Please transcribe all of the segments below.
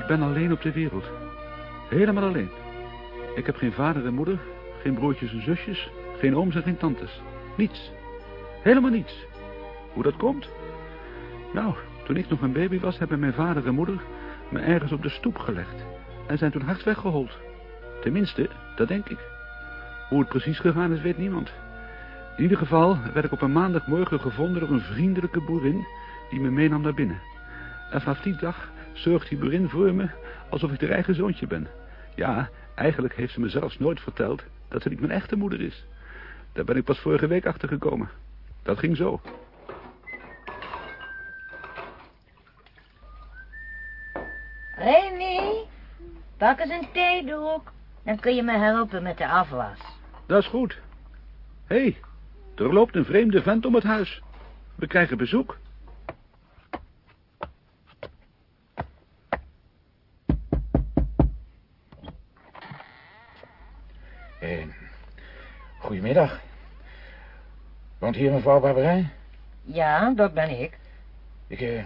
Ik ben alleen op de wereld. Helemaal alleen. Ik heb geen vader en moeder, geen broertjes en zusjes, geen ooms en geen tantes. Niets. Helemaal niets. Hoe dat komt? Nou, toen ik nog een baby was, hebben mijn vader en moeder me ergens op de stoep gelegd. En zijn toen hard weggehold. Tenminste, dat denk ik. Hoe het precies gegaan is, weet niemand. In ieder geval werd ik op een maandagmorgen gevonden door een vriendelijke boerin die me meenam naar binnen. En vanaf die dag zorgt die boerin voor me alsof ik haar eigen zoontje ben. Ja, eigenlijk heeft ze me zelfs nooit verteld dat ze niet mijn echte moeder is. Daar ben ik pas vorige week achter gekomen. Dat ging zo. Remy, pak eens een theedoek. Dan kun je me helpen met de afwas. Dat is goed. Hé, hey, er loopt een vreemde vent om het huis. We krijgen bezoek. Goedemiddag. Woont hier mevrouw Barberijn? Ja, dat ben ik. Ik, eh,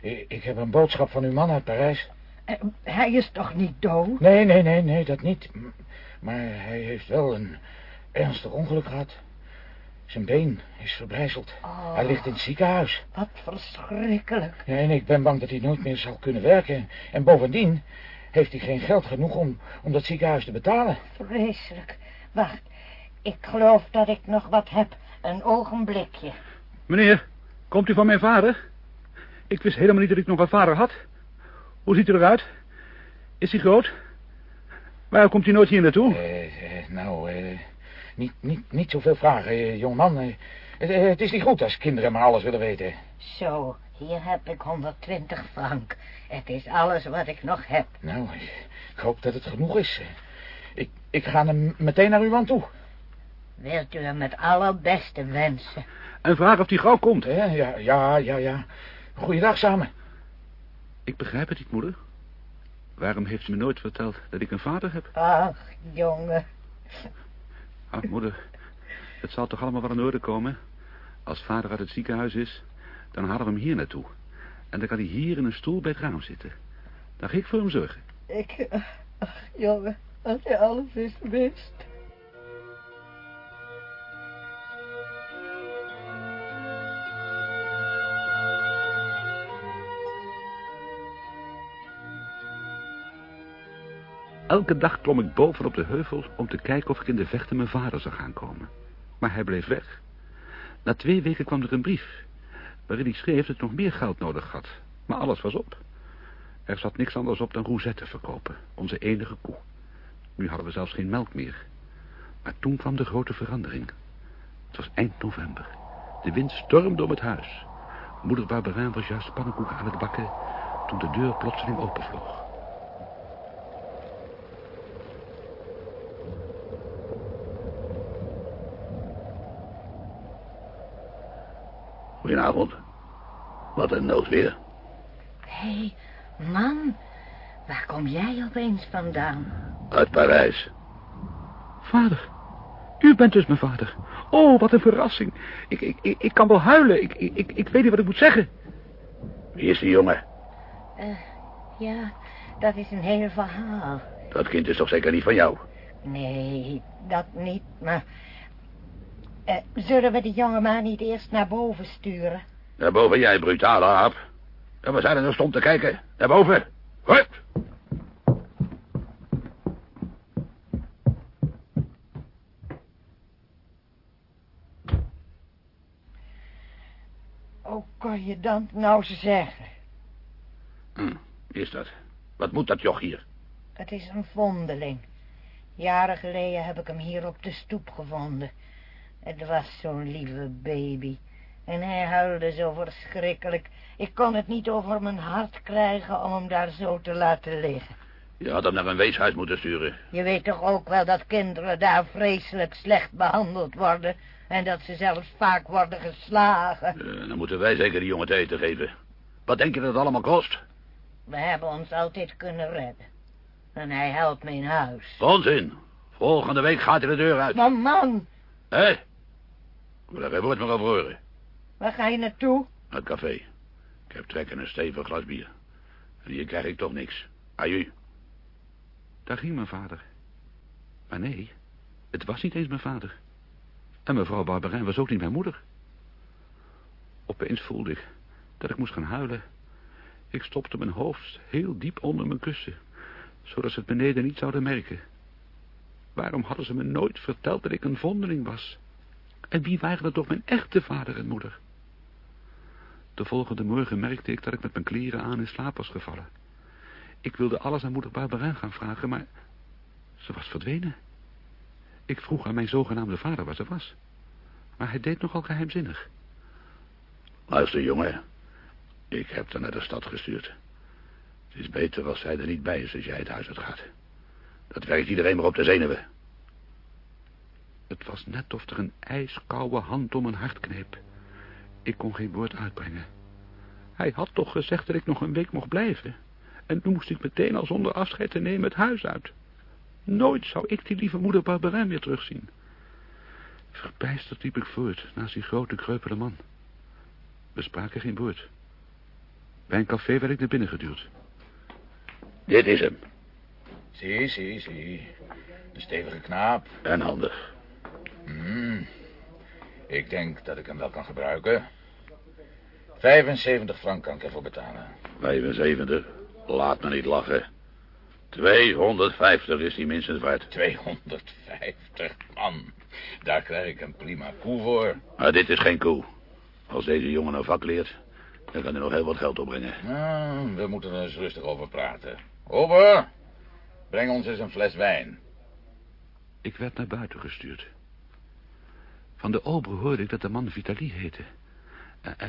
ik, ik heb een boodschap van uw man uit Parijs. Eh, hij is toch niet dood? Nee, nee, nee, nee, dat niet. Maar hij heeft wel een ernstig ongeluk gehad. Zijn been is verbrijzeld. Oh. Hij ligt in het ziekenhuis. Wat verschrikkelijk. Ja, en ik ben bang dat hij nooit meer zal kunnen werken. En bovendien heeft hij geen geld genoeg om, om dat ziekenhuis te betalen. Vreselijk. Wacht, ik geloof dat ik nog wat heb. Een ogenblikje. Meneer, komt u van mijn vader? Ik wist helemaal niet dat ik nog een vader had. Hoe ziet hij eruit? Is hij groot? Waarom komt hij nooit hier naartoe? Eh, eh, nou, eh, niet, niet, niet zoveel vragen, eh, jongeman. Het, het is niet goed als kinderen maar alles willen weten. Zo, hier heb ik 120 frank. Het is alles wat ik nog heb. Nou, ik hoop dat het genoeg is. Ik, ik ga hem meteen naar uw man toe. Wilt u hem met allerbeste wensen? En vraag of hij gauw komt. Hè? Ja, ja, ja, ja. Goeiedag samen. Ik begrijp het niet, moeder. Waarom heeft ze me nooit verteld dat ik een vader heb? Ach, jongen. Ah, moeder, het zal toch allemaal wel in orde komen? Als vader uit het ziekenhuis is, dan halen we hem hier naartoe. En dan kan hij hier in een stoel bij het raam zitten. Dan ga ik voor hem zorgen. Ik, ach, jongen, als je alles is wist. Elke dag klom ik boven op de heuvel om te kijken of ik in de vechten mijn vader zou gaan komen. Maar hij bleef weg. Na twee weken kwam er een brief, waarin hij schreef dat ik nog meer geld nodig had. Maar alles was op. Er zat niks anders op dan rozetten verkopen, onze enige koe. Nu hadden we zelfs geen melk meer. Maar toen kwam de grote verandering. Het was eind november. De wind stormde om het huis. Moeder Barberijn was juist pannenkoeken aan het bakken toen de deur plotseling openvloog. Goedenavond. Wat een noodweer. Hé, hey, man, waar kom jij opeens vandaan? Uit Parijs. Vader, u bent dus mijn vader. Oh, wat een verrassing. Ik, ik, ik, ik kan wel huilen. Ik, ik, ik, ik weet niet wat ik moet zeggen. Wie is die jongen? Eh, ja, dat is een heel verhaal. Dat kind is toch zeker niet van jou? Nee, dat niet, maar... eh, zullen we die jongeman niet eerst naar boven sturen? Naar boven jij, brutale aap. En we zijn er nog stond te kijken. Naar boven. Hup. Hoe kan je dat nou zeggen? Hm, is dat? Wat moet dat joch hier? Het is een vondeling. Jaren geleden heb ik hem hier op de stoep gevonden. Het was zo'n lieve baby. En hij huilde zo verschrikkelijk. Ik kon het niet over mijn hart krijgen om hem daar zo te laten liggen. Je had hem naar een weeshuis moeten sturen. Je weet toch ook wel dat kinderen daar vreselijk slecht behandeld worden... en dat ze zelfs vaak worden geslagen. Eh, dan moeten wij zeker die jongen te eten geven. Wat denk je dat het allemaal kost? We hebben ons altijd kunnen redden. En hij helpt me in huis. Onzin. Volgende week gaat hij de deur uit. Maar man, Hé? Wil er geen woord meer over horen. waar ga je naartoe? Naar het café. Ik heb trek in een stevig glas bier. En hier krijg ik toch niks. Aju. Daar ging mijn vader. Maar nee, het was niet eens mijn vader. En mevrouw Barberin was ook niet mijn moeder. Opeens voelde ik dat ik moest gaan huilen. Ik stopte mijn hoofd heel diep onder mijn kussen, zodat ze het beneden niet zouden merken. Waarom hadden ze me nooit verteld dat ik een vondeling was? En wie waren er toch mijn echte vader en moeder? De volgende morgen merkte ik dat ik met mijn kleren aan in slaap was gevallen. Ik wilde alles aan moeder Barberin gaan vragen, maar ze was verdwenen. Ik vroeg aan mijn zogenaamde vader waar ze was. Maar hij deed nogal geheimzinnig. Luister, jongen. Ik heb haar naar de stad gestuurd. Het is beter als zij er niet bij is als jij het huis uit gaat. Dat werkt iedereen maar op de zenuwen. Het was net of er een ijskoude hand om mijn hart kneep. Ik kon geen woord uitbrengen. Hij had toch gezegd dat ik nog een week mocht blijven. En nu moest ik meteen al zonder afscheid te nemen het huis uit. Nooit zou ik die lieve moeder Barberin weer terugzien. Verbijsterd liep ik voort naast die grote kreupele man. We spraken geen woord. Bij een café werd ik naar binnen geduwd. Dit is hem. Zie, zie, zie. Een stevige knaap. En handig. Hmm. Ik denk dat ik hem wel kan gebruiken. 75 frank kan ik ervoor betalen. 75? Laat me niet lachen. 250 is die minstens waard. 250, man. Daar krijg ik een prima koe voor. Maar dit is geen koe. Als deze jongen een vak leert, dan kan hij nog heel wat geld opbrengen. Nou, we moeten er eens rustig over praten. Ober, breng ons eens een fles wijn. Ik werd naar buiten gestuurd. Van de ober hoorde ik dat de man Vitaly heette.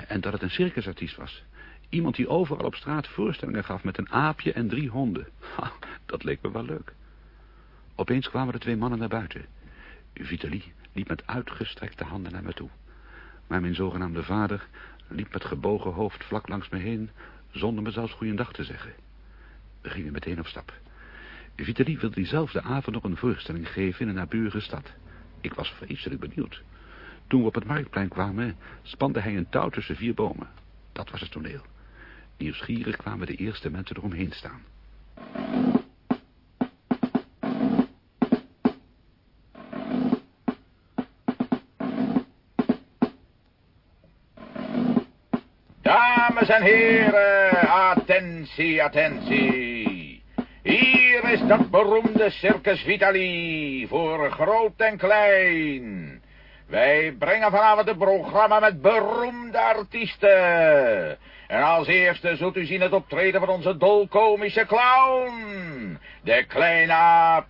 En dat het een circusartiest was. Iemand die overal op straat voorstellingen gaf met een aapje en drie honden. Dat leek me wel leuk. Opeens kwamen de twee mannen naar buiten. Vitaly liep met uitgestrekte handen naar me toe. Maar mijn zogenaamde vader liep met gebogen hoofd vlak langs me heen... zonder me zelfs goeiedag te zeggen. We gingen meteen op stap. Vitaly wilde diezelfde avond nog een voorstelling geven in een naburige stad. Ik was vreselijk benieuwd. Toen we op het marktplein kwamen, spande hij een touw tussen vier bomen. Dat was het toneel. Nieuwsgierig kwamen de eerste mensen eromheen staan. Dames en heren, attentie, attentie. Hier is dat beroemde Circus Vitali voor groot en klein. Wij brengen vanavond een programma met beroemde artiesten. En als eerste zult u zien het optreden van onze dolkomische clown. De kleine aap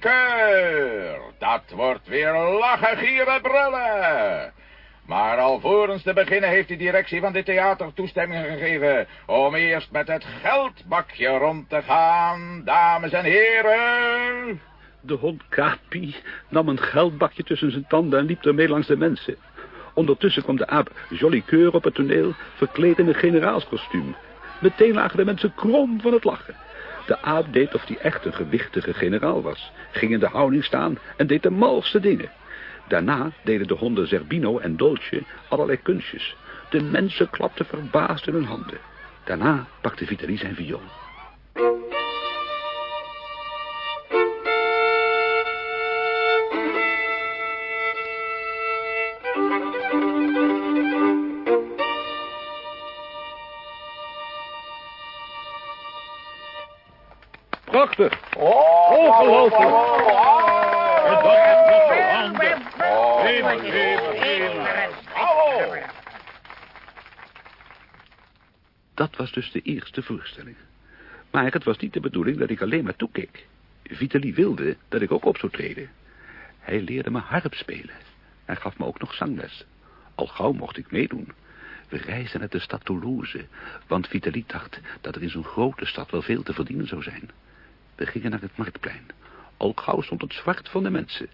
Keur. Dat wordt weer lachen, gieren, brullen. Maar alvorens te beginnen heeft de directie van dit theater toestemming gegeven... om eerst met het geldbakje rond te gaan, dames en heren. De hond Kapi nam een geldbakje tussen zijn tanden en liep ermee langs de mensen. Ondertussen kwam de aap Jolly op het toneel, verkleed in een generaalskostuum. Meteen lagen de mensen krom van het lachen. De aap deed of hij echt een gewichtige generaal was, ging in de houding staan en deed de malste dingen. Daarna deden de honden Zerbino en Dolce allerlei kunstjes. De mensen klapten verbaasd in hun handen. Daarna pakte Vitali zijn viool. Prachtig. Oh, Ongelooflijk. oh, Dat is niet zo Oh, handig. oh, oh. Dat was dus de eerste voorstelling. Maar het was niet de bedoeling dat ik alleen maar toekeek. Vitali wilde dat ik ook op zou treden. Hij leerde me harp spelen. Hij gaf me ook nog zangles. Al gauw mocht ik meedoen. We reisden naar de stad Toulouse, want Vitali dacht dat er in zo'n grote stad wel veel te verdienen zou zijn. We gingen naar het marktplein. Al gauw stond het zwart van de mensen.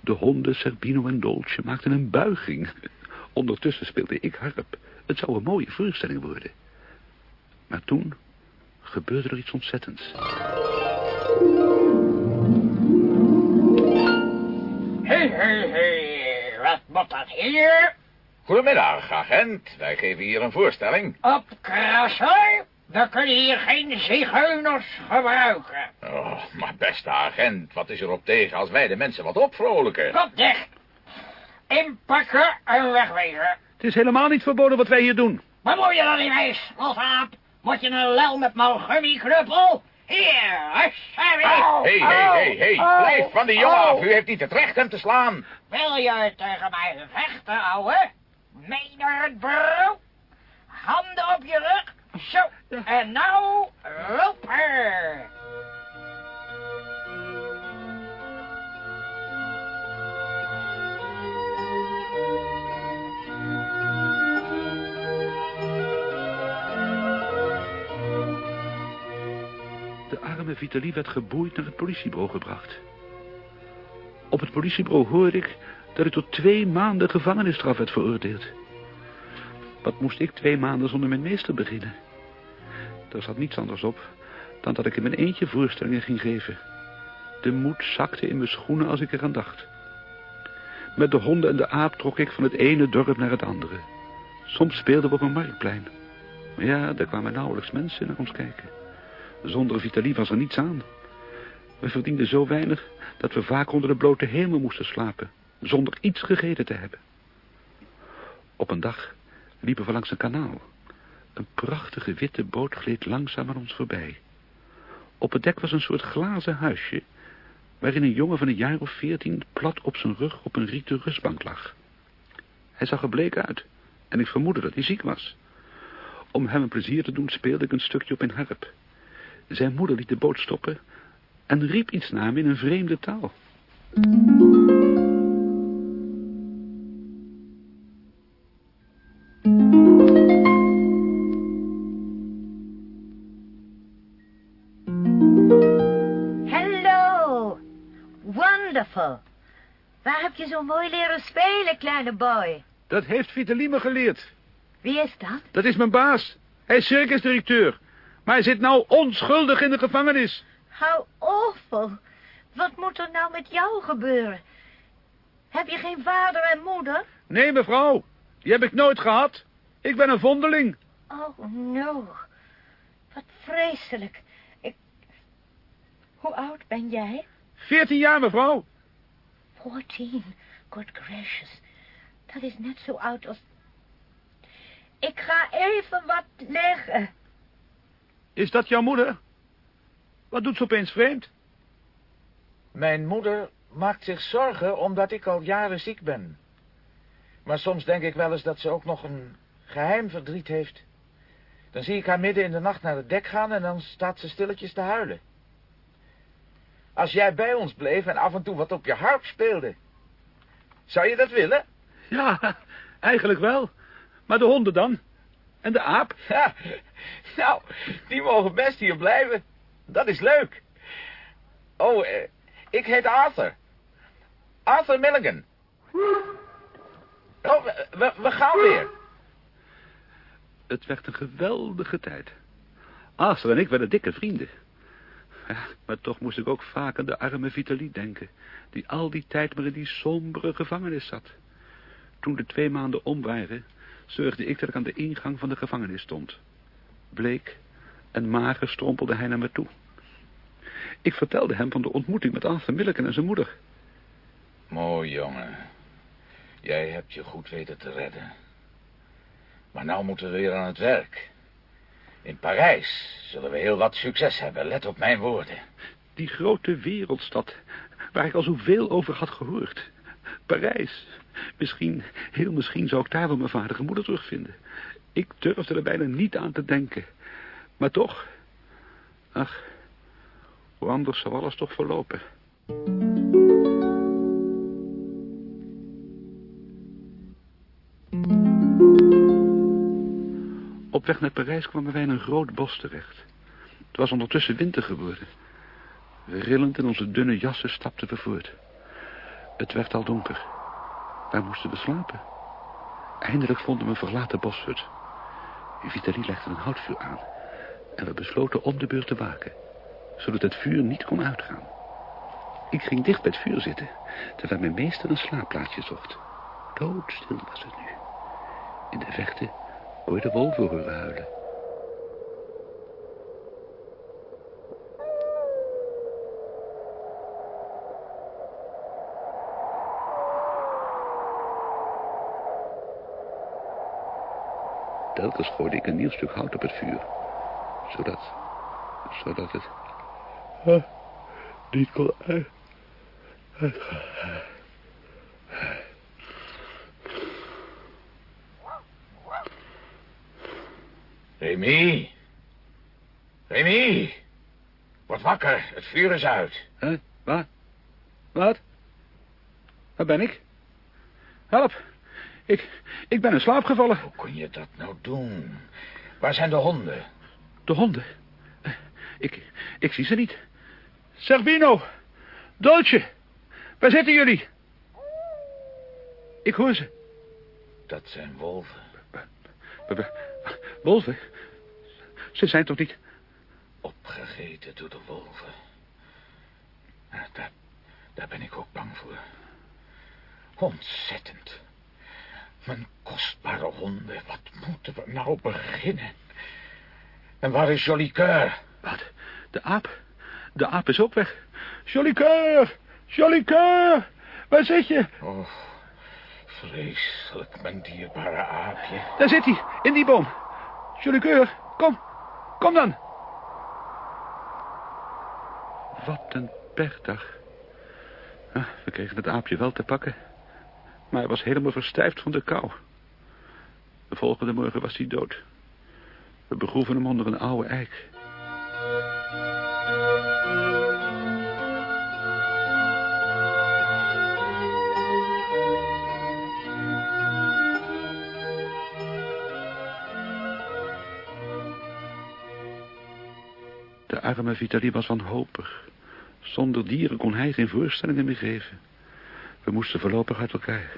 De honden Serbino en Dolce maakten een buiging. Ondertussen speelde ik harp. Het zou een mooie voorstelling worden. Maar toen gebeurde er iets ontzettends. Hé, hé, hé, wat moet dat hier? Goedemiddag, agent. Wij geven hier een voorstelling. Opkrassen? We kunnen hier geen zigeuners gebruiken. Oh, maar beste agent, wat is er op tegen als wij de mensen wat opvrolijken? Kop dicht. Inpakken en wegwezen. Het is helemaal niet verboden wat wij hier doen. Bemoei je dan niet mee, slotaap? Moet je een lel met mijn gummiknuppel? Hier, alsjeblieft. Hé, hé, hé, hé, blijf van die jongen Oh. af. U heeft niet het recht hem te slaan. Wil je tegen mij vechten, ouwe? Mee naar het bureau. Handen op je rug. Zo. En nou, lopen. De arme Vitalie werd geboeid naar het politiebureau gebracht. Op het politiebureau hoorde ik dat ik tot twee maanden gevangenisstraf werd veroordeeld. Wat moest ik twee maanden zonder mijn meester beginnen? Er zat niets anders op dan dat ik in mijn eentje voorstellingen ging geven. De moed zakte in mijn schoenen als ik eraan dacht. Met de honden en de aap trok ik van het ene dorp naar het andere. Soms speelden we op een marktplein. Maar ja, daar kwamen nauwelijks mensen naar ons kijken. Zonder Vitalie was er niets aan. We verdienden zo weinig dat we vaak onder de blote hemel moesten slapen, zonder iets gegeten te hebben. Op een dag liepen we langs een kanaal. Een prachtige witte boot gleed langzaam aan ons voorbij. Op het dek was een soort glazen huisje, waarin een jongen van een jaar of veertien plat op zijn rug op een rieten rustbank lag. Hij zag er bleek uit en ik vermoedde dat hij ziek was. Om hem een plezier te doen speelde ik een stukje op mijn harp. Zijn moeder liet de boot stoppen en riep iets naar me in een vreemde taal. Je zo mooi leren spelen, kleine boy? Dat heeft Vitalie me geleerd. Wie is dat? Dat is mijn baas. Hij is circusdirecteur. Maar hij zit nou onschuldig in de gevangenis. How awful. Wat moet er nou met jou gebeuren? Heb je geen vader en moeder? Nee, mevrouw. Die heb ik nooit gehad. Ik ben een vondeling. Oh, no. Wat vreselijk. Ik... Hoe oud ben jij? Veertien jaar, mevrouw. Fourteen. Good gracious. Dat is net zo oud als... Ik ga even wat leggen. Is dat jouw moeder? Wat doet ze opeens vreemd? Mijn moeder maakt zich zorgen omdat ik al jaren ziek ben. Maar soms denk ik wel eens dat ze ook nog een geheim verdriet heeft. Dan zie ik haar midden in de nacht naar het dek gaan en dan staat ze stilletjes te huilen. Als jij bij ons bleef en af en toe wat op je harp speelde. Zou je dat willen? Ja, eigenlijk wel. Maar de honden dan? En de aap? Ja, nou, die mogen best hier blijven. Dat is leuk. Oh, eh, ik heet Arthur. Arthur Milligan. Oh, we, we, we gaan weer. Het werd een geweldige tijd. Arthur en ik werden dikke vrienden. Maar toch moest ik ook vaak aan de arme Vitalie denken... die al die tijd maar in die sombere gevangenis zat. Toen de twee maanden om waren... zorgde ik dat ik aan de ingang van de gevangenis stond. Bleek en mager strompelde hij naar me toe. Ik vertelde hem van de ontmoeting met Arthur Milliken en zijn moeder. Mooi, jongen. Jij hebt je goed weten te redden. Maar nou moeten we weer aan het werk. In Parijs zullen we heel wat succes hebben, let op mijn woorden. Die grote wereldstad, waar ik al zoveel over had gehoord. Parijs. Misschien, heel misschien zou ik daar wel mijn vader en moeder terugvinden. Ik durfde er bijna niet aan te denken. Maar toch, ach, hoe anders zou alles toch verlopen. Op weg naar Parijs kwamen wij in een groot bos terecht. Het was ondertussen winter geworden. Rillend in onze dunne jassen stapten we voort. Het werd al donker. Waar moesten we slapen? Eindelijk vonden we een verlaten boshut. Vitalie legde een houtvuur aan. En we besloten om de beurt te waken. Zodat het vuur niet kon uitgaan. Ik ging dicht bij het vuur zitten. Terwijl mijn meester een slaapplaatsje zocht. Doodstil was het nu. In de verte ooit de wolven horen huilen. Telkens gooide ik een nieuw stuk hout op het vuur. Zodat, zodat het... Ah, niet kon uit... Remy. Remy. Word wakker, het vuur is uit. Hè? Wat? Wat? Waar ben ik? Help. Ik, ik ben in slaap gevallen. Hoe kon je dat nou doen? Waar zijn de honden? De honden. Eh, Ik, ik zie ze niet. Servino. Dolce. Waar zitten jullie? Ik hoor ze. Dat zijn wolven. Wolven? Ze zijn toch niet... Opgegeten door de wolven. Daar, daar ben ik ook bang voor. Ontzettend. Mijn kostbare honden, wat moeten we nou beginnen? En waar is Jolly Coeur? Wat? De aap? De aap is ook weg. Jolly Coeur! Jolly Coeur! Waar zit je? Oh, vreselijk, mijn dierbare aapje. Daar zit hij, in die boom. Jolly Coeur, kom. Kom dan. Wat een pechdag. Ah, we kregen het aapje wel te pakken. Maar hij was helemaal verstijfd van de kou. De volgende morgen was hij dood. We begroeven hem onder een oude eik. De arme Vitaly was wanhopig. Zonder dieren kon hij geen voorstellingen meer geven. We moesten voorlopig uit elkaar.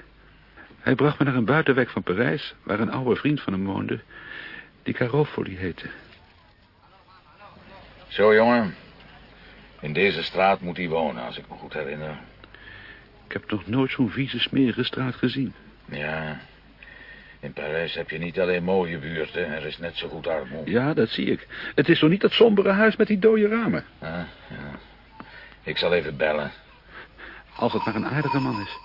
Hij bracht me naar een buitenwijk van Parijs... waar een oude vriend van hem woonde... die Carofoli heette. Zo, jongen. In deze straat moet hij wonen, als ik me goed herinner. Ik heb nog nooit zo'n vieze, smerige straat gezien. Ja, in Parijs heb je niet alleen mooie buurten, er is net zo goed armoede. Ja, dat zie ik. Het is toch niet dat sombere huis met die dode ramen? Ah, ja. Ik zal even bellen. Als het maar een aardige man is.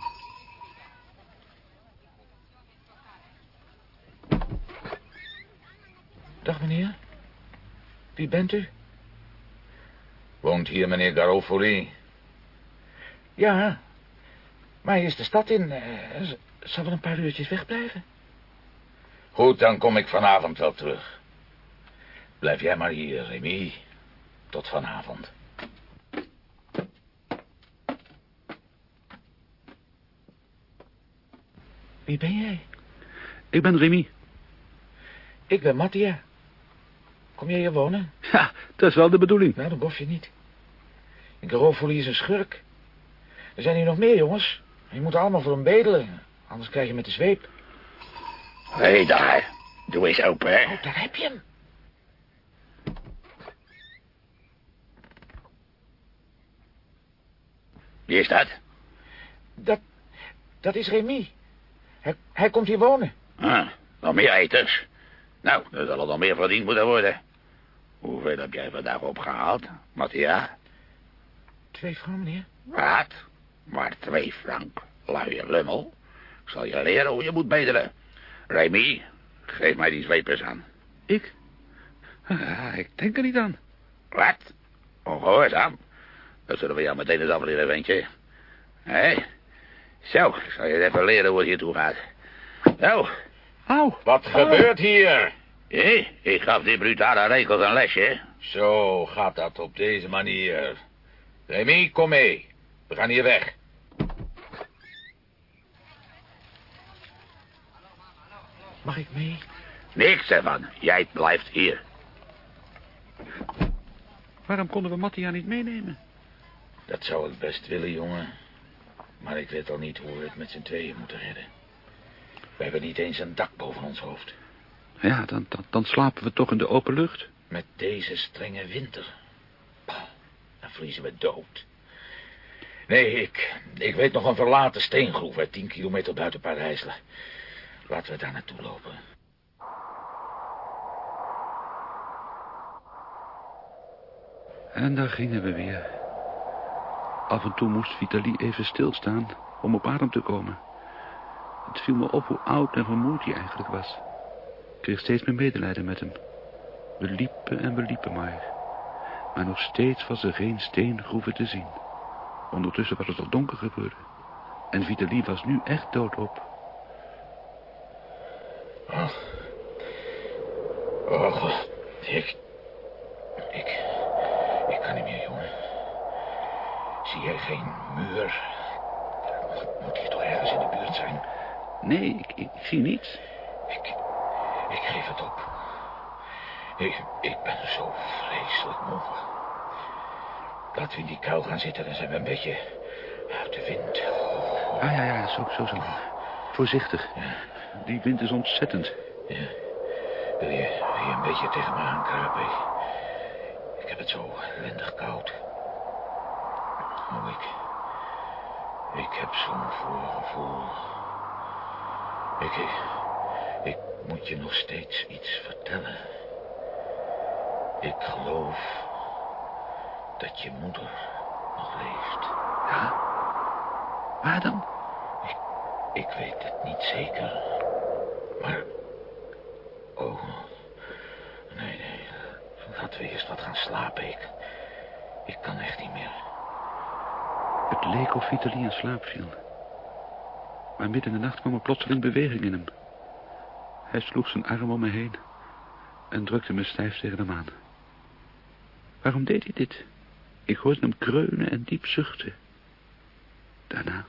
Dag, meneer. Wie bent u? Woont hier meneer Garofoli? Ja, maar hij is de stad in. eh, zal wel een paar uurtjes wegblijven. Goed, dan kom ik vanavond wel terug. Blijf jij maar hier, Remy. Tot vanavond. Wie ben jij? Ik ben Remy. Ik ben Mattia. Kom jij hier wonen? Ja, dat is wel de bedoeling. Nou, dat bof je niet. Garofoli is een schurk. Er zijn hier nog meer, jongens. Je moet allemaal voor hem bedelen. Anders krijg je met de zweep. Hé hey, daar, doe eens open, hè. Oh, daar heb je hem. Wie is dat? Dat, dat is Remy. Hij, hij komt hier wonen. Ah, nog meer eters. Nou, er zal er nog meer verdiend moeten worden. Hoeveel heb jij vandaag opgehaald, Mattia? Twee vrouwen, meneer. Wat? Maar twee frank, luie lummel. Ik zal je leren hoe je moet bedelen. Remy, geef mij die zweep eens aan. Ik? Ah, ik denk er niet aan. Wat? Ongehoorzaam? Dat zullen we jou meteen eens afleren, ventje. Hé? Zo, ik zal je even leren hoe het hier toe gaat. Nou, Au. Wat gebeurt hier? hé, ik gaf die brutale rekels een lesje. Zo gaat dat op deze manier. Remy, kom mee. We gaan hier weg. Mag ik mee? Niks ervan, jij blijft hier. Waarom konden we Mattia niet meenemen? Dat zou ik best willen, jongen. Maar ik weet al niet hoe we het met z'n tweeën moeten redden. We hebben niet eens een dak boven ons hoofd. Ja, dan, dan, dan slapen we toch in de open lucht. Met deze strenge winter. Dan vriezen we dood. Nee, ik, ik weet nog een verlaten steengroef... uit tien kilometer buiten Parijs. Laten we daar naartoe lopen. En daar gingen we weer. Af en toe moest Vitaly even stilstaan om op adem te komen. Het viel me op hoe oud en vermoeid hij eigenlijk was. kreeg steeds meer medelijden met hem. We liepen en we liepen maar. Maar nog steeds was er geen steengroeven te zien. Ondertussen was het al donker geworden. En Vitalie was nu echt doodop. Oh. Oh, God. Ik... Ik... Ik kan niet meer, jongen. Zie jij geen muur? Moet hier toch ergens in de buurt zijn? Nee, ik, ik zie niets. Ik... Ik geef het op. Ik, ik ben zo vreselijk moe. Laten we in die kuil gaan zitten, dan zijn we een beetje uit de wind. Oh, Ah ja, ja, zo, zo, zo. Voorzichtig. Die wind is ontzettend. ja. Wil je, wil je een beetje tegen me aankruipen? Ik, ik heb het zo ellendig koud. Oh, ik... Ik heb zo'n voorgevoel. Ik, ik... Ik moet je nog steeds iets vertellen. Ik geloof dat je moeder nog leeft. Ja? Waar dan? Ik weet het niet zeker. Maar... Oh... Nee, nee. Laten slapen. Ik... Ik kan echt niet meer. Het leek of Vitalie in slaap viel. Maar midden in de nacht kwam er plotseling beweging in hem. Hij sloeg zijn arm om me heen en drukte me stijf tegen hem aan. Waarom deed hij dit? Ik hoorde hem kreunen en diep zuchten. Daarna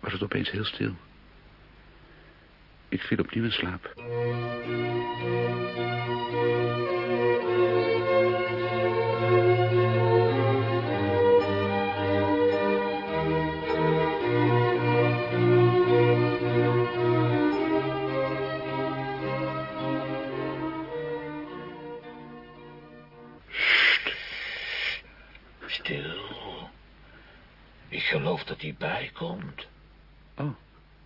was het opeens heel stil. Ik viel opnieuw in slaap. Dat hij bijkomt. Oh,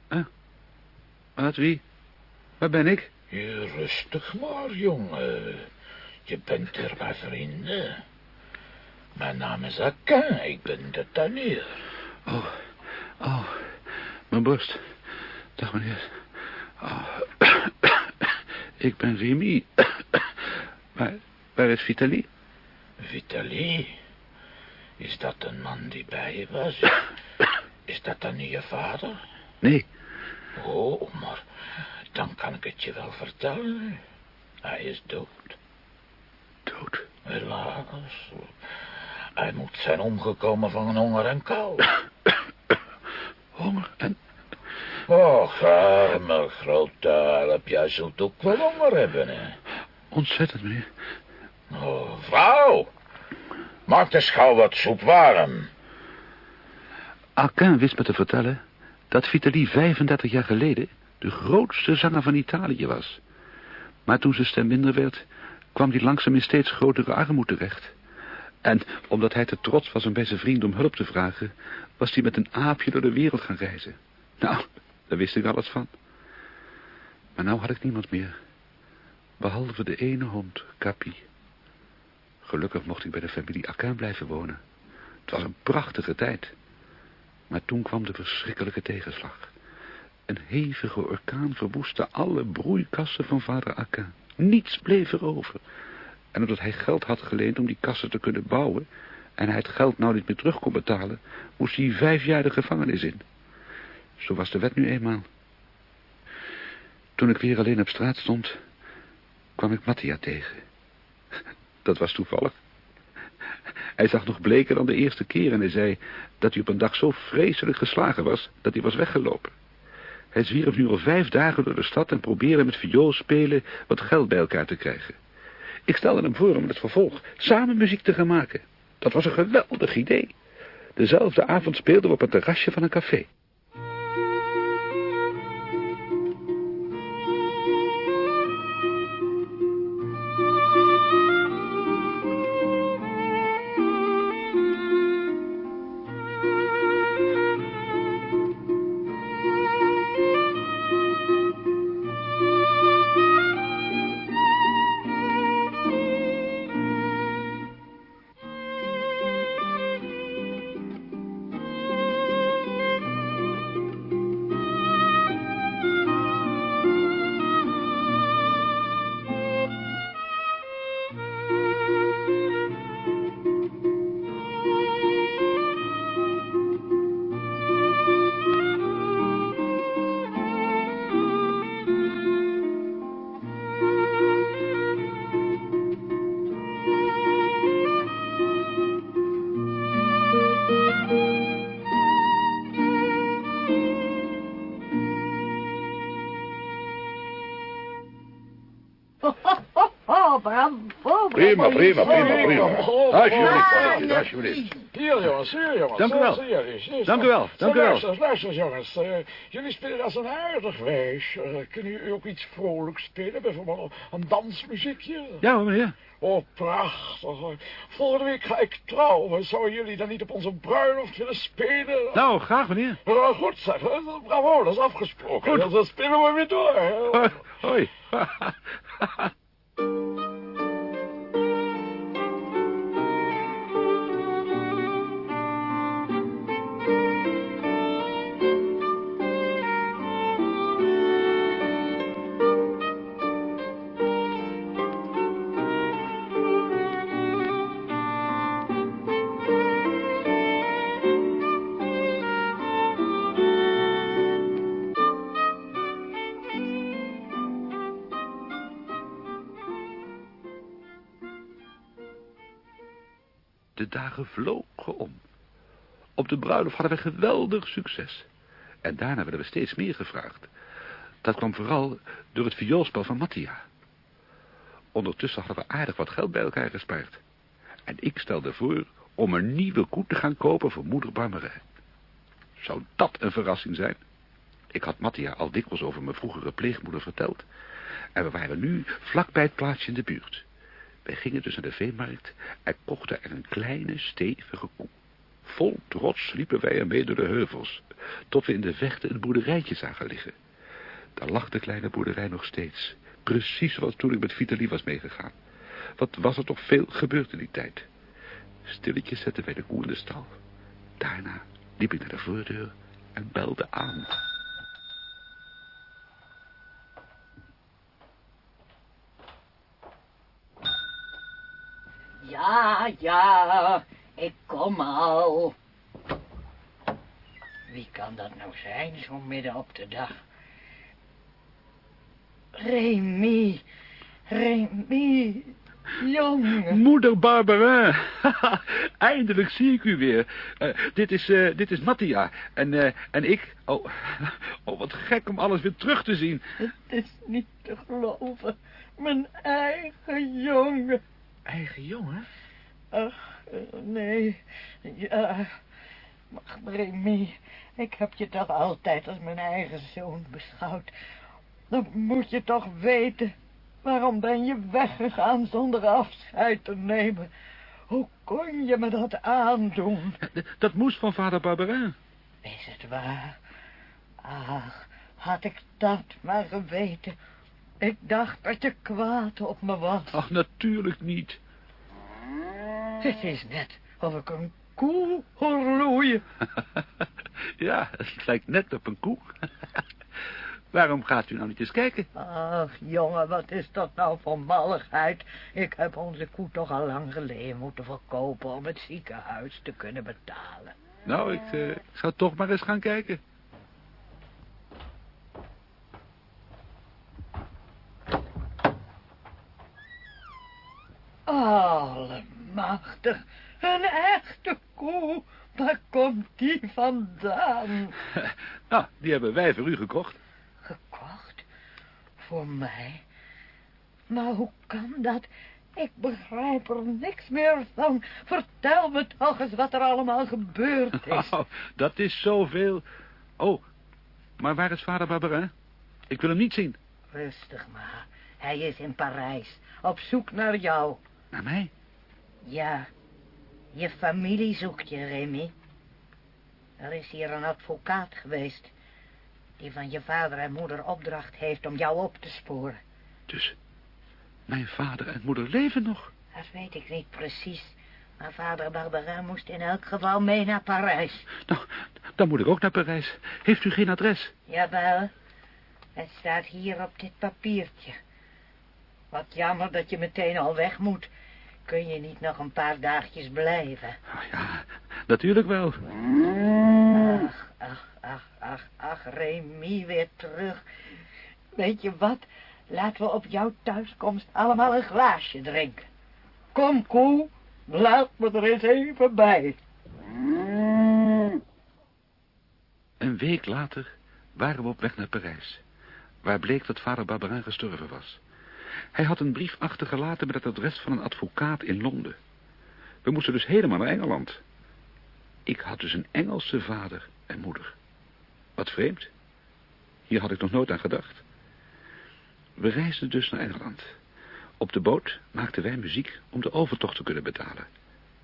ah. Wat, wie? Waar ben ik? Je rustig maar, jongen. Je bent er bij vrienden. Mijn naam is Akin, ik ben de tuinier. Oh, oh, mijn borst. Dag meneer. Oh. Ik ben Remy. Maar waar is Vitalie? Vitalie, is dat een man die bij je was? Is dat dan niet je vader? Nee, Oh, maar dan kan ik het je wel vertellen. Hij is dood. dood. Helaas. Hij moet zijn omgekomen van honger en kou. Honger en... Och, arme grote help. Jij zult ook wel honger hebben, hè? Ontzettend, meneer. Oh, vrouw. Maak de schouw wat soep warm. Akin wist me te vertellen dat Vitalie 35 jaar geleden de grootste zanger van Italië was. Maar toen zijn stem minder werd, kwam hij langzaam in steeds grotere armoede terecht. En omdat hij te trots was om bij zijn vriend om hulp te vragen, was hij met een aapje door de wereld gaan reizen. Nou, daar wist ik alles van. Maar nou had ik niemand meer, behalve de ene hond, Capi. Gelukkig mocht ik bij de familie Akin blijven wonen. Het was een prachtige tijd. Maar toen kwam de verschrikkelijke tegenslag. Een hevige orkaan verwoestte alle broeikassen van vader Akka. Niets bleef er over. En omdat hij geld had geleend om die kassen te kunnen bouwen... en hij het geld nou niet meer terug kon betalen... moest hij vijf jaar de gevangenis in. Zo was de wet nu eenmaal. Toen ik weer alleen op straat stond... kwam ik Mattia tegen. Dat was toevallig. Hij zag nog bleker dan de eerste keer en hij zei dat hij op een dag zo vreselijk geslagen was dat hij was weggelopen. Hij zwierf nu al vijf dagen door de stad en probeerde met vioolspelen wat geld bij elkaar te krijgen. Ik stelde hem voor om het vervolg samen muziek te gaan maken. Dat was een geweldig idee. Dezelfde avond speelden we op het terrasje van een café. Prima, prima, prima, prima. Alsjeblieft, oh, alsjeblieft, alsjeblieft. Hier, jongens, hier, jongens. Dank u wel. Dank u wel, dank u wel. Luister, jongens. Eh, jullie spelen als een aardig wijs. Eh, kunnen jullie ook iets vrolijks spelen? Bijvoorbeeld een dansmuziekje? Ja, hoor, meneer. Oh, prachtig. Volgende week ga ik trouwen. Zouden jullie dan niet op onze bruiloft willen spelen? Nou, graag, meneer. Nou, goed zeg. Bravo, dat is afgesproken. Goed. Dan- spelen we weer door. Hoi. De dagen vlogen om. Op de bruiloft hadden we geweldig succes. En daarna werden we steeds meer gevraagd. Dat kwam vooral door het vioolspel van Mattia. Ondertussen hadden we aardig wat geld bij elkaar gespaard. En ik stelde voor om een nieuwe koe te gaan kopen voor moeder Barmerij. Zou dat een verrassing zijn? Ik had Mattia al dikwijls over mijn vroegere pleegmoeder verteld. En we waren nu vlakbij het plaatsje in de buurt. Wij gingen dus naar de veemarkt en kochten er een kleine, stevige koe. Vol trots liepen wij ermee door de heuvels, tot we in de vechten een boerderijtje zagen liggen. Daar lag de kleine boerderij nog steeds, precies zoals toen ik met Vitalie was meegegaan. Wat was er toch veel gebeurd in die tijd. Stilletjes zetten wij de koe in de stal. Daarna liep ik naar de voordeur en belde aan. Ja, ja, ik kom al. Wie kan dat nou zijn, zo midden op de dag? Remy, Remy, jongen. Moeder Barberin, eindelijk zie ik u weer. Eh, dit, is, eh, dit is Mattia en, eh, en ik... Oh, oh, wat gek om alles weer terug te zien. Het is niet te geloven, mijn eigen jongen. Eigen jongen? Ach, eh, nee, ja, maar Remy, ik heb je toch altijd als mijn eigen zoon beschouwd. Dan moet je toch weten, waarom ben je weggegaan zonder afscheid te nemen? Hoe kon je me dat aandoen? Dat moest van vader Barberin. Is het waar? Ach, had ik dat maar geweten. Ik dacht dat je kwaad op me was. Ach, natuurlijk niet. Het is net of ik een koe hoor loeien. ja, het lijkt net op een koe. Waarom gaat u nou niet eens kijken? Ach, jongen, wat is dat nou voor malligheid? Ik heb onze koe toch al lang geleden moeten verkopen om het ziekenhuis te kunnen betalen. Nou, ik eh, zou toch maar eens gaan kijken. Allemachtig, een echte koe. Waar komt die vandaan? nou, die hebben wij voor u gekocht. Gekocht? Voor mij? Maar hoe kan dat? Ik begrijp er niks meer van. Vertel me toch eens wat er allemaal gebeurd is. Oh, dat is zoveel. Oh, maar waar is vader Barberin? Ik wil hem niet zien. Rustig maar. Hij is in Parijs. Op zoek naar jou. Naar mij? Ja. Je familie zoekt je, Remy. Er is hier een advocaat geweest. Die van je vader en moeder opdracht heeft om jou op te sporen. Dus mijn vader en moeder leven nog. Dat weet ik niet precies. Maar vader Barberin moest in elk geval mee naar Parijs. Nou, dan moet ik ook naar Parijs. Heeft u geen adres? Jawel. Het staat hier op dit papiertje. Wat jammer dat je meteen al weg moet. Kun je niet nog een paar dagjes blijven? Oh, ja, natuurlijk wel. Ach, ach, ach, ach, ach, Remy weer terug. Weet je wat? Laten we op jouw thuiskomst allemaal een glaasje drinken. Kom, koe, laat me er eens even bij. Een week later waren we op weg naar Parijs, waar bleek dat vader Barberin gestorven was. Hij had een brief achtergelaten met het adres van een advocaat in Londen. We moesten dus helemaal naar Engeland. Ik had dus een Engelse vader en moeder. Wat vreemd. Hier had ik nog nooit aan gedacht. We reisden dus naar Engeland. Op de boot maakten wij muziek om de overtocht te kunnen betalen.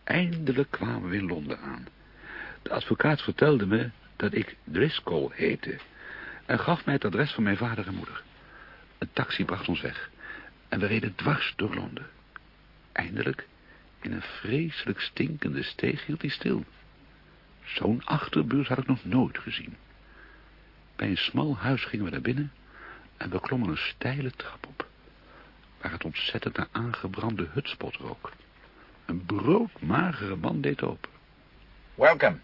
Eindelijk kwamen we in Londen aan. De advocaat vertelde me dat ik Driscoll heette... en gaf mij het adres van mijn vader en moeder. Een taxi bracht ons weg... en we reden dwars door Londen. Eindelijk, in een vreselijk stinkende steeg, hield hij stil. Zo'n achterbuurt had ik nog nooit gezien. Bij een smal huis gingen we naar binnen... en we klommen een steile trap op... waar het ontzettend naar aangebrande hutspot rook... Een broodmagere man deed open. Welkom.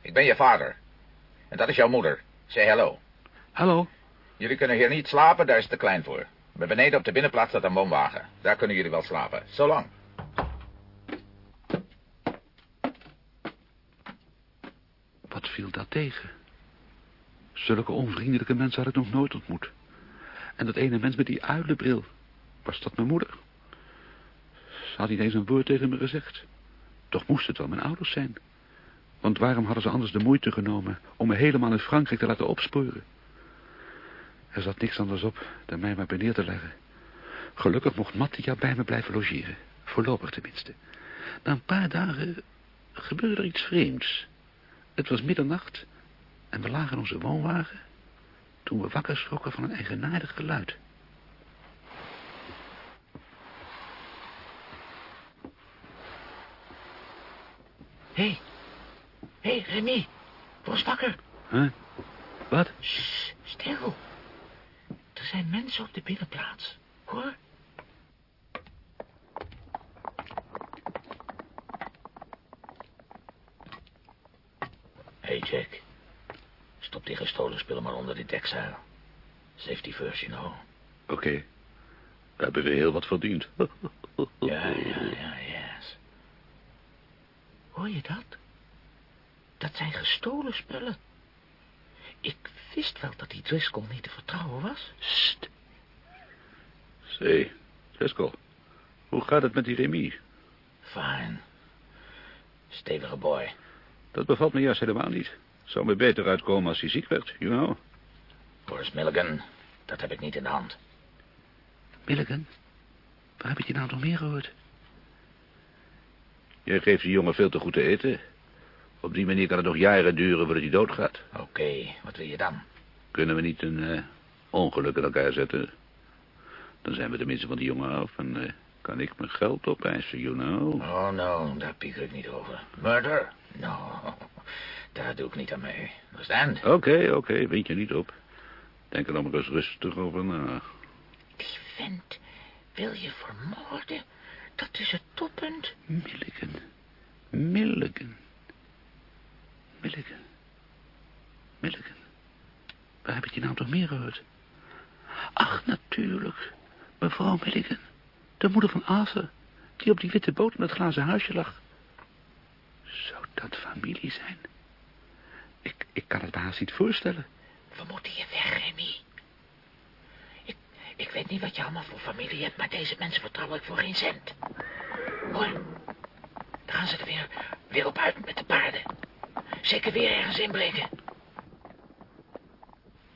Ik ben je vader. En dat is jouw moeder. Zeg hallo. Hallo. Jullie kunnen hier niet slapen, daar is het te klein voor. Maar beneden op de binnenplaats staat een woonwagen. Daar kunnen jullie wel slapen. Zo lang. Wat viel dat tegen? Zulke onvriendelijke mensen had ik nog nooit ontmoet. En dat ene mens met die uilenbril, was dat mijn moeder? Ze had niet eens een woord tegen me gezegd. Toch moest het wel mijn ouders zijn. Want waarom hadden ze anders de moeite genomen om me helemaal in Frankrijk te laten opsporen? Er zat niks anders op dan mij maar neer te leggen. Gelukkig mocht Mattia bij me blijven logeren. Voorlopig tenminste. Na een paar dagen gebeurde er iets vreemds. Het was middernacht en we lagen in onze woonwagen... toen we wakker schrokken van een eigenaardig geluid. Hé, hey. hé, hey, Remy, word wakker. Huh? Wat? Shh, stil. Er zijn mensen op de binnenplaats, hoor. Hé, hey Jack. Stop die gestolen spullen maar onder die dekzeil. Safety first, you know. Oké. Okay. We hebben weer heel wat verdiend. ja, ja, ja, yes. Hoor je dat? Dat zijn gestolen spullen. Ik wist wel dat die Driscoll niet te vertrouwen was. Sst. Zee, Driscoll. Hoe gaat het met die Remy? Fine. Stevige boy. Dat bevalt me juist helemaal niet. Zou me beter uitkomen als hij ziek werd, you know. Boris Milligan, dat heb ik niet in de hand. Milligan? Waar heb ik je nou nog meer gehoord? Jij geeft die jongen veel te goed te eten. Op die manier kan het nog jaren duren voordat hij doodgaat. Oké, okay, wat wil je dan? Kunnen we niet een uh, ongeluk in elkaar zetten? Dan zijn we tenminste van die jongen af en uh, kan ik mijn geld opeisen, you know. Oh, no, daar pieker ik niet over. Murder? No, daar doe ik niet aan mee. Understand? Oké, okay, oké, okay, wind je niet op. Denk er dan maar eens rustig over na. Die vent wil je vermoorden? Dat is het toppunt. Milligan. Milligan. Milligan. Milligan. Waar heb ik je nou toch meer gehoord? Ach, natuurlijk. Mevrouw Milligan. De moeder van Arthur. Die op die witte boot in het glazen huisje lag. Zou dat familie zijn? Ik, ik kan het me haast niet voorstellen. We moeten hier weg, Remy. Ik, ik weet niet wat je allemaal voor familie hebt, maar deze mensen vertrouw ik voor geen cent. Hoor, daar gaan ze er weer, weer op uit met de paarden. Zeker weer ergens inbreken.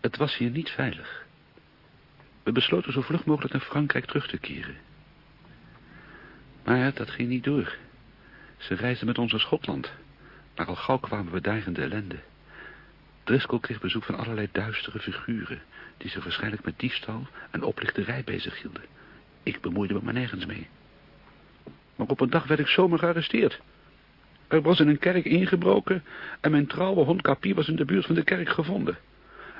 Het was hier niet veilig. We besloten zo vlug mogelijk naar Frankrijk terug te keren. Maar dat ging niet door. Ze reisden met ons naar Schotland. Maar al gauw kwamen we daar in de ellende. Driscoll kreeg bezoek van allerlei duistere figuren... die zich waarschijnlijk met diefstal en oplichterij bezighielden. Ik bemoeide me maar nergens mee. Maar op een dag werd ik zomaar gearresteerd. Er was in een kerk ingebroken... en mijn trouwe hond Capi was in de buurt van de kerk gevonden.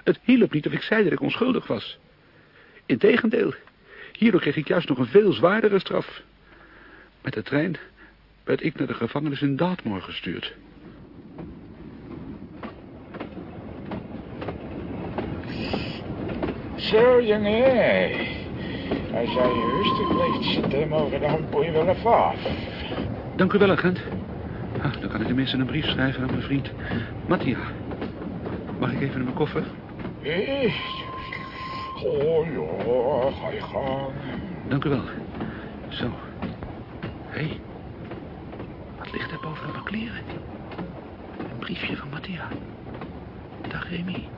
Het hielp niet of ik zei dat ik onschuldig was. Integendeel, hierdoor kreeg ik juist nog een veel zwaardere straf. Met de trein werd ik naar de gevangenis in Dartmoor gestuurd. Zo, jongen. Als jij rustig blijft zitten, mogen de handboeien wel af. Dank u wel, agent. Ah, dan kan ik tenminste een brief schrijven aan mijn vriend Mattia. Mag ik even in mijn koffer? Oh ja, ga je gang. dank u wel. Zo. Hé. Hey. Wat ligt er boven mijn kleren? Een briefje van Mattia. Dag Remy.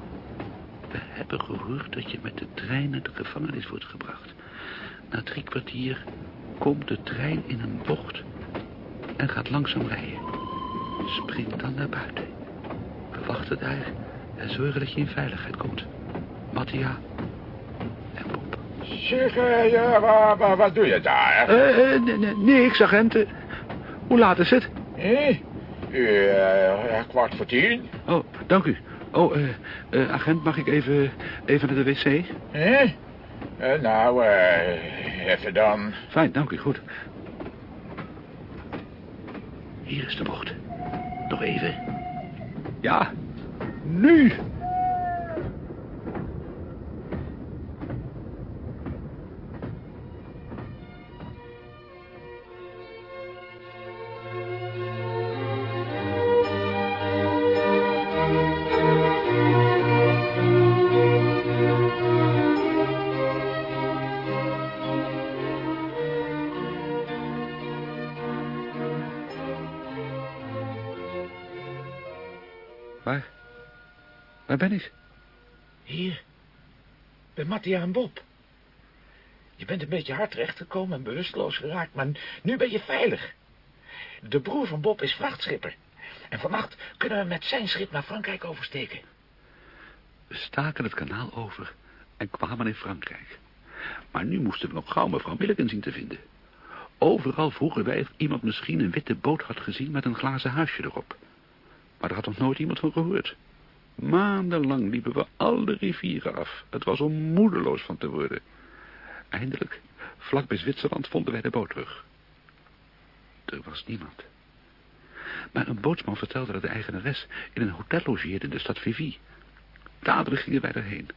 We hebben gehoord dat je met de trein naar de gevangenis wordt gebracht. Na drie kwartier komt de trein in een bocht en gaat langzaam rijden. Spring dan naar buiten. We wachten daar en zorgen dat je in veiligheid komt. Mattia en Bob. Zeg, eh, ja, wa- wat doe je daar? Nee, nee, niks, agent. Hoe laat is het? Eh? Eh, kwart voor tien. Oh, dank u. Oh, agent, mag ik even, even naar de wc? Eh? Nou, even dan. Fijn, dank u, goed. Hier is de bocht. Nog even. Ja, nu. Waar? Waar ben ik? Hier, bij Mattia en Bob. Je bent een beetje hard terechtgekomen en bewusteloos geraakt, maar nu ben je veilig. De broer van Bob is vrachtschipper. En vannacht kunnen we met zijn schip naar Frankrijk oversteken. We staken het kanaal over en kwamen in Frankrijk. Maar nu moesten we nog gauw mevrouw Milliken zien te vinden. Overal vroegen wij of iemand misschien een witte boot had gezien met een glazen huisje erop. Maar daar had nog nooit iemand van gehoord. Maandenlang liepen we alle rivieren af. Het was om moedeloos van te worden. Eindelijk, vlak bij Zwitserland, vonden wij de boot terug. Er was niemand. Maar een bootsman vertelde dat de eigenares in een hotel logeerde in de stad Vivi. Dadelijk gingen wij erheen.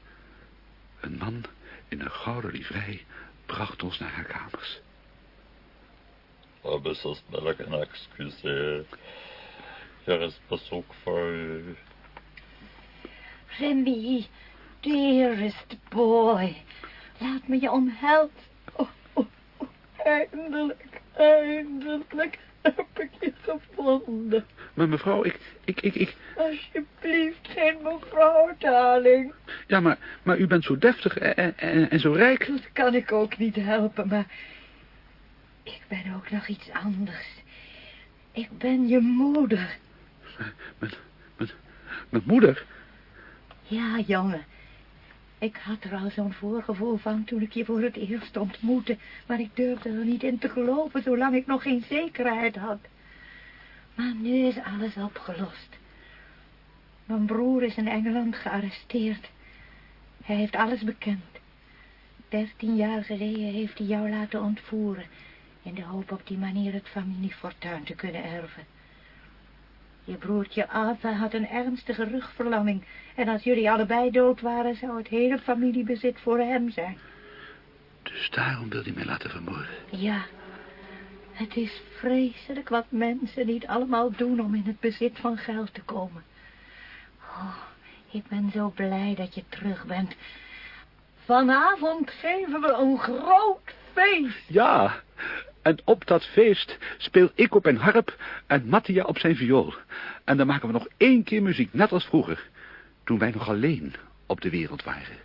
Een man in een gouden livrei bracht ons naar haar kamers. Oh, Mrs. Milligan, excusez. Er is bezoek voor u. Remy, dearest boy. Laat me je omhelzen. Oh, oh, oh, eindelijk, eindelijk heb ik je gevonden. Maar mevrouw, ik, ik, ik, ik... Alsjeblieft, geen mevrouw, darling. Ja, maar, maar u bent zo deftig en, en, en zo rijk. Dat kan ik ook niet helpen, maar... Ik ben ook nog iets anders. Ik ben je moeder. Met, met, met moeder? Ja, jongen. Ik had er al zo'n voorgevoel van toen ik je voor het eerst ontmoette. Maar ik durfde er niet in te geloven, zolang ik nog geen zekerheid had. Maar nu is alles opgelost. Mijn broer is in Engeland gearresteerd. Hij heeft alles bekend. Dertien jaar geleden heeft hij jou laten ontvoeren... in de hoop op die manier het familiefortuin te kunnen erven. Je broertje Arthur had een ernstige rugverlamming... en als jullie allebei dood waren... zou het hele familiebezit voor hem zijn. Dus daarom wil hij mij laten vermoorden. Ja, het is vreselijk wat mensen niet allemaal doen... om in het bezit van geld te komen. Oh, ik ben zo blij dat je terug bent. Vanavond geven we een groot feest. Ja, en op dat feest speel ik op mijn harp en Mattia op zijn viool. En dan maken we nog één keer muziek, net als vroeger. Toen wij nog alleen op de wereld waren.